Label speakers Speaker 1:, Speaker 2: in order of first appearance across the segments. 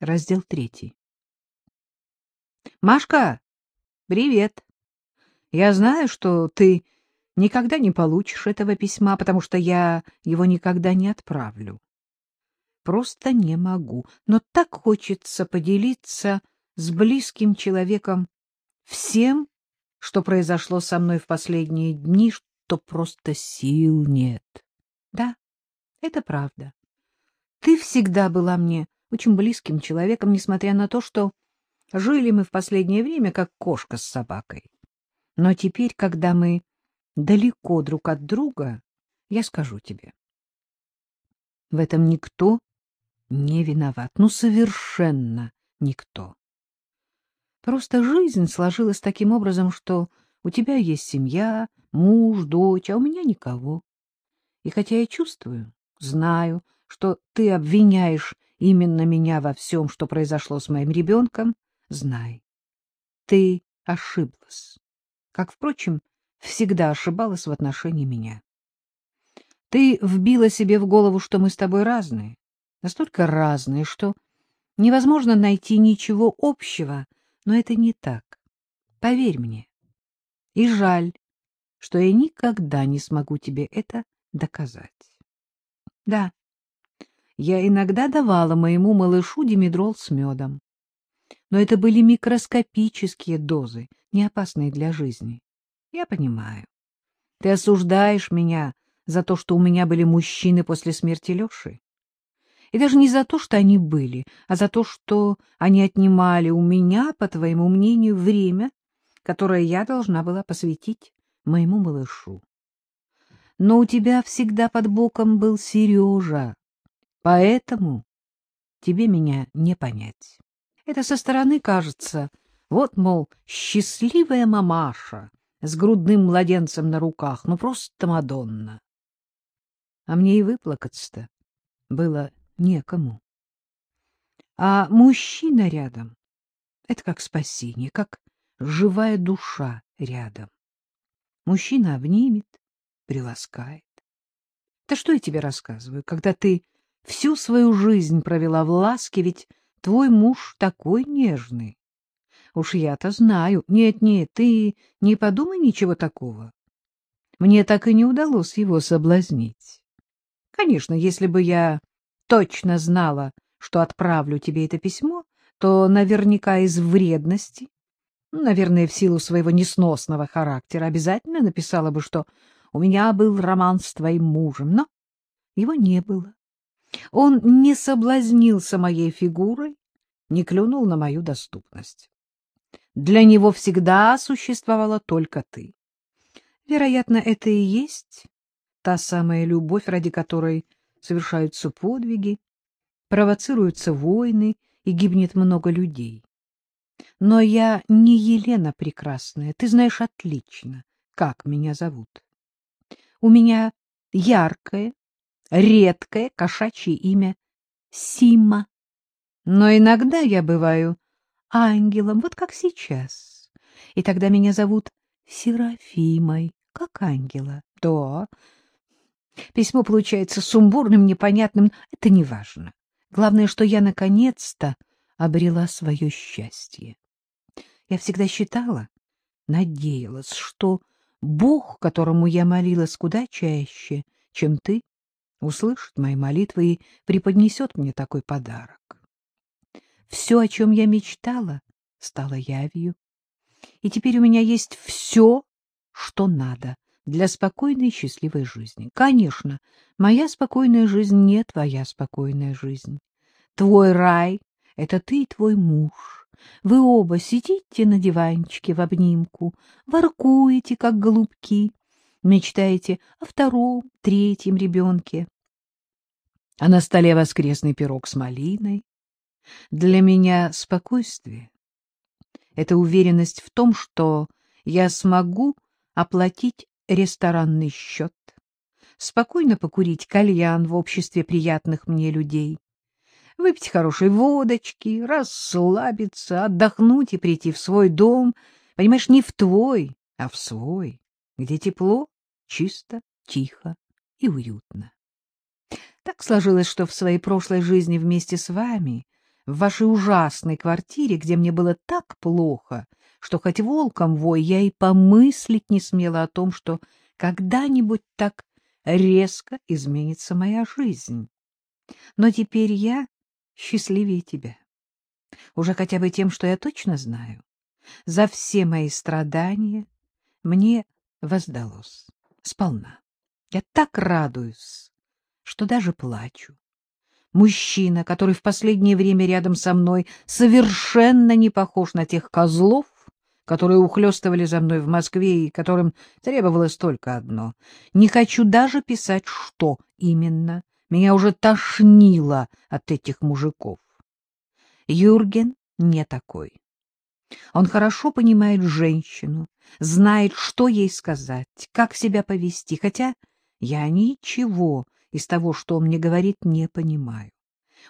Speaker 1: Раздел третий. Машка, привет. Я знаю, что ты никогда не получишь этого письма, потому что я его никогда не отправлю. Просто не могу. Но так хочется поделиться с близким человеком всем, что произошло со мной в последние дни, что просто сил нет. Да, это правда. Ты всегда была мне очень близким человеком, несмотря на то, что жили мы в последнее время как кошка с собакой. Но теперь, когда мы далеко друг от друга, я скажу тебе. В этом никто не виноват. Ну, совершенно никто. Просто жизнь сложилась таким образом, что у тебя есть семья, муж, дочь, а у меня никого. И хотя я чувствую, знаю, что ты обвиняешь именно меня во всем, что произошло с моим ребенком, знай, ты ошиблась. Как, впрочем, всегда ошибалась в отношении меня. Ты вбила себе в голову, что мы с тобой разные, настолько разные, что невозможно найти ничего общего, но это не так. Поверь мне. И жаль, что я никогда не смогу тебе это доказать. Да, я иногда давала моему малышу димедрол с медом. Но это были микроскопические дозы, не опасные для жизни. Я понимаю. Ты осуждаешь меня за то, что у меня были мужчины после смерти Леши. И даже не за то, что они были, а за то, что они отнимали у меня, по твоему мнению, время, которое я должна была посвятить моему малышу. Но у тебя всегда под боком был Сережа, Поэтому тебе меня не понять. Это со стороны кажется, вот, мол, счастливая мамаша с грудным младенцем на руках, ну просто Мадонна. А мне и выплакаться-то было некому. А мужчина рядом — это как спасение, как живая душа рядом. Мужчина обнимет, приласкает. Да что я тебе рассказываю, когда ты всю свою жизнь провела в ласке, ведь твой муж такой нежный. Уж я-то знаю. Нет-нет, ты не подумай ничего такого. Мне так и не удалось его соблазнить. Конечно, если бы я точно знала, что отправлю тебе это письмо, то наверняка из вредности, наверное, в силу своего несносного характера, обязательно написала бы, что у меня был роман с твоим мужем, но его не было. Он не соблазнился моей фигурой, не клюнул на мою доступность. Для него всегда существовала только ты. Вероятно, это и есть та самая любовь, ради которой совершаются подвиги, провоцируются войны и гибнет много людей. Но я не Елена Прекрасная, ты знаешь отлично, как меня зовут. У меня яркое, редкое кошачье имя Сима. Но иногда я бываю ангелом, вот как сейчас. И тогда меня зовут Серафимой, как ангела. Да, письмо получается сумбурным, непонятным, это не важно. Главное, что я наконец-то обрела свое счастье. Я всегда считала, надеялась, что Бог, которому я молилась куда чаще, чем ты, услышит мои молитвы и преподнесет мне такой подарок. Все, о чем я мечтала, стало явью. И теперь у меня есть все, что надо для спокойной и счастливой жизни. Конечно, моя спокойная жизнь не твоя спокойная жизнь. Твой рай — это ты и твой муж. Вы оба сидите на диванчике в обнимку, воркуете, как голубки, мечтаете о втором, третьем ребенке а на столе воскресный пирог с малиной. Для меня спокойствие — это уверенность в том, что я смогу оплатить ресторанный счет, спокойно покурить кальян в обществе приятных мне людей, выпить хорошей водочки, расслабиться, отдохнуть и прийти в свой дом, понимаешь, не в твой, а в свой, где тепло, чисто, тихо и уютно. Так сложилось, что в своей прошлой жизни вместе с вами в вашей ужасной квартире, где мне было так плохо, что хоть волком вой, я и помыслить не смела о том, что когда-нибудь так резко изменится моя жизнь. Но теперь я счастливее тебя. Уже хотя бы тем, что я точно знаю. За все мои страдания мне воздалось сполна. Я так радуюсь, что даже плачу. Мужчина, который в последнее время рядом со мной, совершенно не похож на тех козлов, которые ухлёстывали за мной в Москве и которым требовалось только одно. Не хочу даже писать, что именно. Меня уже тошнило от этих мужиков. Юрген не такой. Он хорошо понимает женщину, знает, что ей сказать, как себя повести, хотя я ничего из того, что он мне говорит, не понимаю.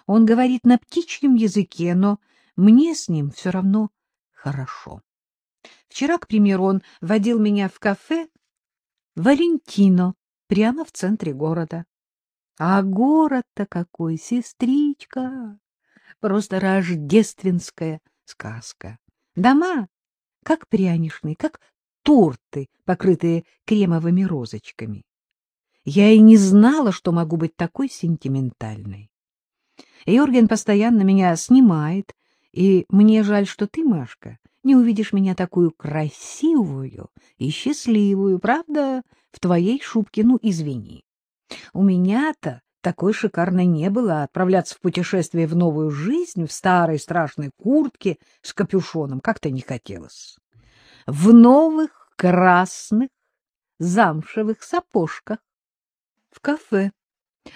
Speaker 1: Он говорит на птичьем языке, но мне с ним все равно хорошо. Вчера, к примеру, он водил меня в кафе «Валентино» прямо в центре города. А город-то какой, сестричка! Просто рождественская сказка. Дома, как пряничные, как торты, покрытые кремовыми розочками. Я и не знала, что могу быть такой сентиментальной. Йорген постоянно меня снимает, и мне жаль, что ты, Машка, не увидишь меня такую красивую и счастливую. Правда, в твоей шубке, ну, извини. У меня-то такой шикарной не было, отправляться в путешествие в новую жизнь в старой страшной куртке с капюшоном как-то не хотелось. В новых красных замшевых сапожках. В кафе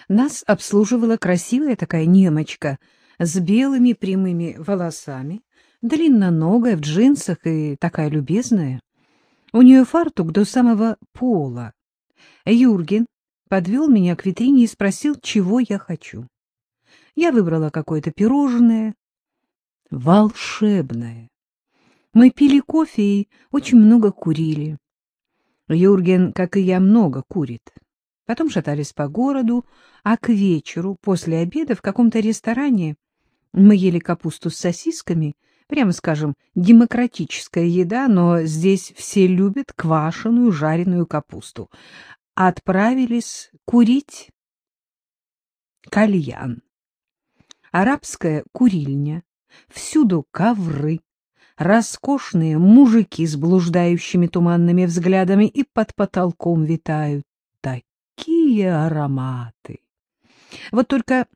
Speaker 1: нас обслуживала красивая такая немочка с белыми прямыми волосами, длинноногая, в джинсах и такая любезная. У нее фартук до самого пола. Юрген подвел меня к витрине и спросил, чего я хочу. Я выбрала какое-то пирожное. Волшебное. Мы пили кофе и очень много курили. Юрген, как и я, много курит. Потом шатались по городу, а к вечеру, после обеда, в каком-то ресторане мы ели капусту с сосисками, прямо скажем, демократическая еда, но здесь все любят квашеную жареную капусту. Отправились курить кальян. Арабская курильня, всюду ковры, роскошные мужики с блуждающими туманными взглядами и под потолком витают такие ароматы. Вот только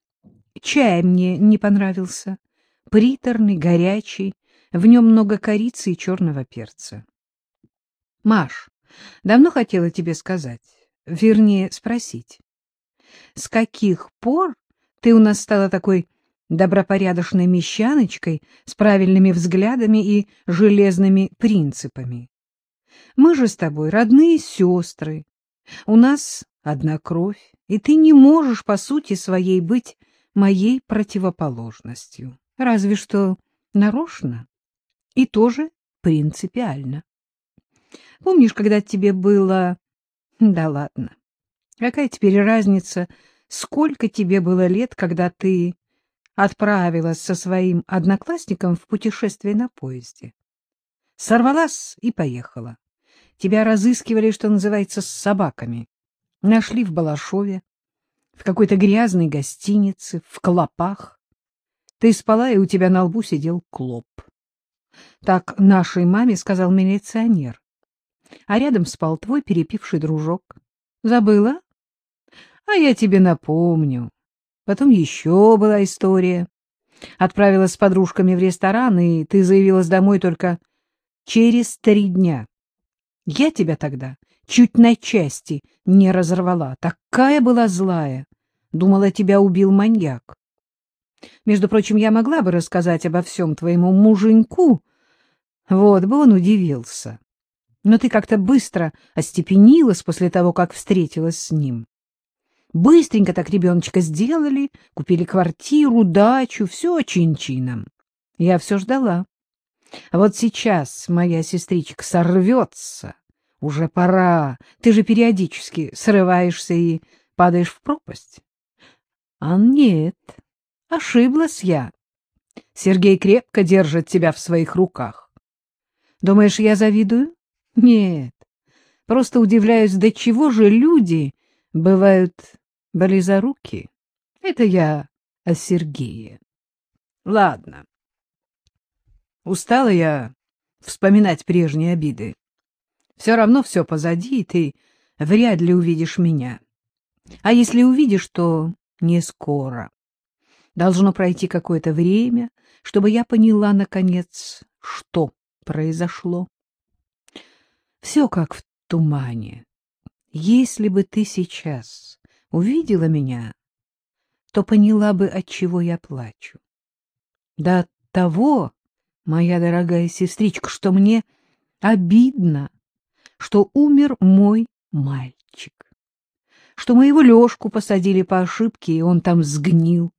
Speaker 1: чай мне не понравился, приторный, горячий, в нем много корицы и черного перца. Маш, давно хотела тебе сказать, вернее, спросить. С каких пор ты у нас стала такой добропорядочной мещаночкой с правильными взглядами и железными принципами? Мы же с тобой родные сестры. У нас одна кровь, и ты не можешь по сути своей быть моей противоположностью. Разве что нарочно и тоже принципиально. Помнишь, когда тебе было да ладно. Какая теперь разница, сколько тебе было лет, когда ты отправилась со своим одноклассником в путешествие на поезде? Сорвалась и поехала. Тебя разыскивали, что называется, с собаками. Нашли в Балашове, в какой-то грязной гостинице, в клопах. Ты спала, и у тебя на лбу сидел клоп. Так нашей маме сказал милиционер а рядом спал твой перепивший дружок. Забыла? А я тебе напомню. Потом еще была история. Отправилась с подружками в ресторан, и ты заявилась домой только через три дня. Я тебя тогда чуть на части не разорвала. Такая была злая. Думала, тебя убил маньяк. Между прочим, я могла бы рассказать обо всем твоему муженьку. Вот бы он удивился. Но ты как-то быстро остепенилась после того, как встретилась с ним. Быстренько так ребеночка сделали, купили квартиру, дачу, все чин-чином. Я все ждала. А вот сейчас моя сестричка сорвется. Уже пора. Ты же периодически срываешься и падаешь в пропасть. А нет, ошиблась я. Сергей крепко держит тебя в своих руках. Думаешь, я завидую? Нет. Просто удивляюсь, до чего же люди бывают близоруки. Это я о Сергее. Ладно. Устала я вспоминать прежние обиды. Все равно все позади, и ты вряд ли увидишь меня. А если увидишь, то не скоро. Должно пройти какое-то время, чтобы я поняла, наконец, что произошло. Все как в тумане. Если бы ты сейчас увидела меня, то поняла бы, от чего я плачу. Да от того, моя дорогая сестричка, что мне обидно, что умер мой мальчик, что моего Лёшку посадили по ошибке, и он там сгнил.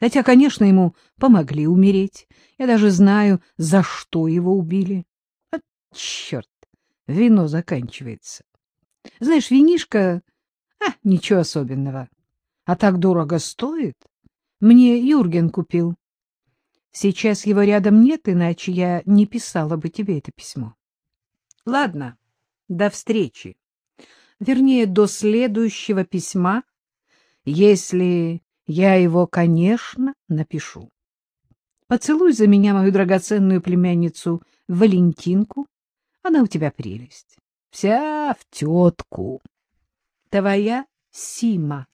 Speaker 1: Хотя, конечно, ему помогли умереть. Я даже знаю, за что его убили. А, черт, вино заканчивается. Знаешь, винишко... А, ничего особенного. А так дорого стоит. Мне Юрген купил. Сейчас его рядом нет, иначе я не писала бы тебе это письмо. Ладно, до встречи. Вернее, до следующего письма, если я его, конечно, напишу. Поцелуй за меня мою драгоценную племянницу Валентинку. Она у тебя прелесть. Вся в тетку. Твоя Сима.